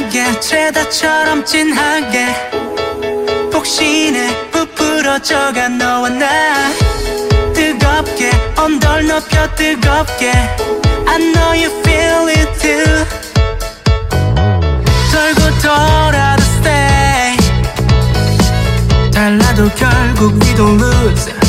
진하게 죄다처럼 진하게. 폭신해 부풀어져가 너와 나. 뜨겁게 언덜 높여 뜨겁게. I know you feel it too. 돌고 돌아 the stage 달라도 결국 we don't lose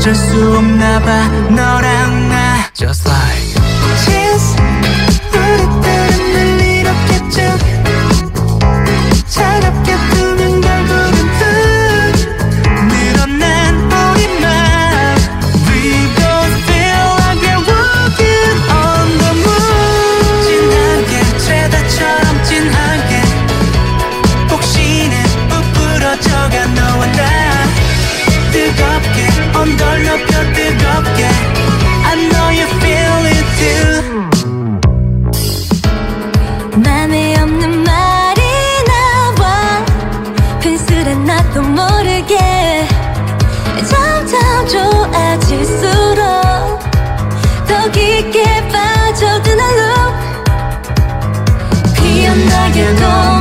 어쩔 수 없나 봐. 깊게 빠져드는 loop 피어나게 너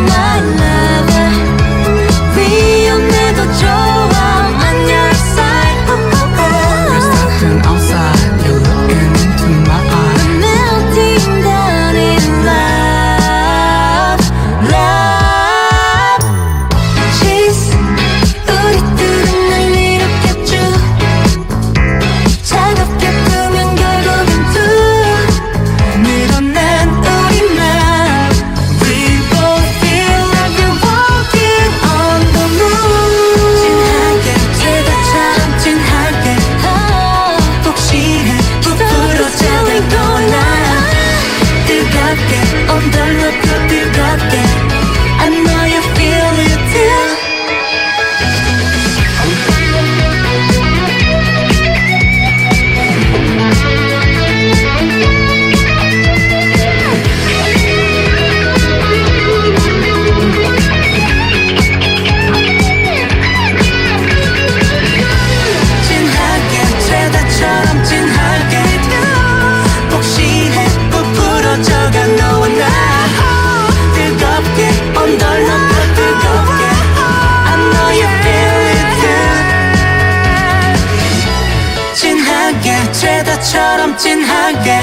진하게 죄다처럼 진하게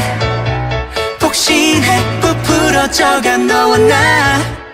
폭신해 부풀어져가 너와 나.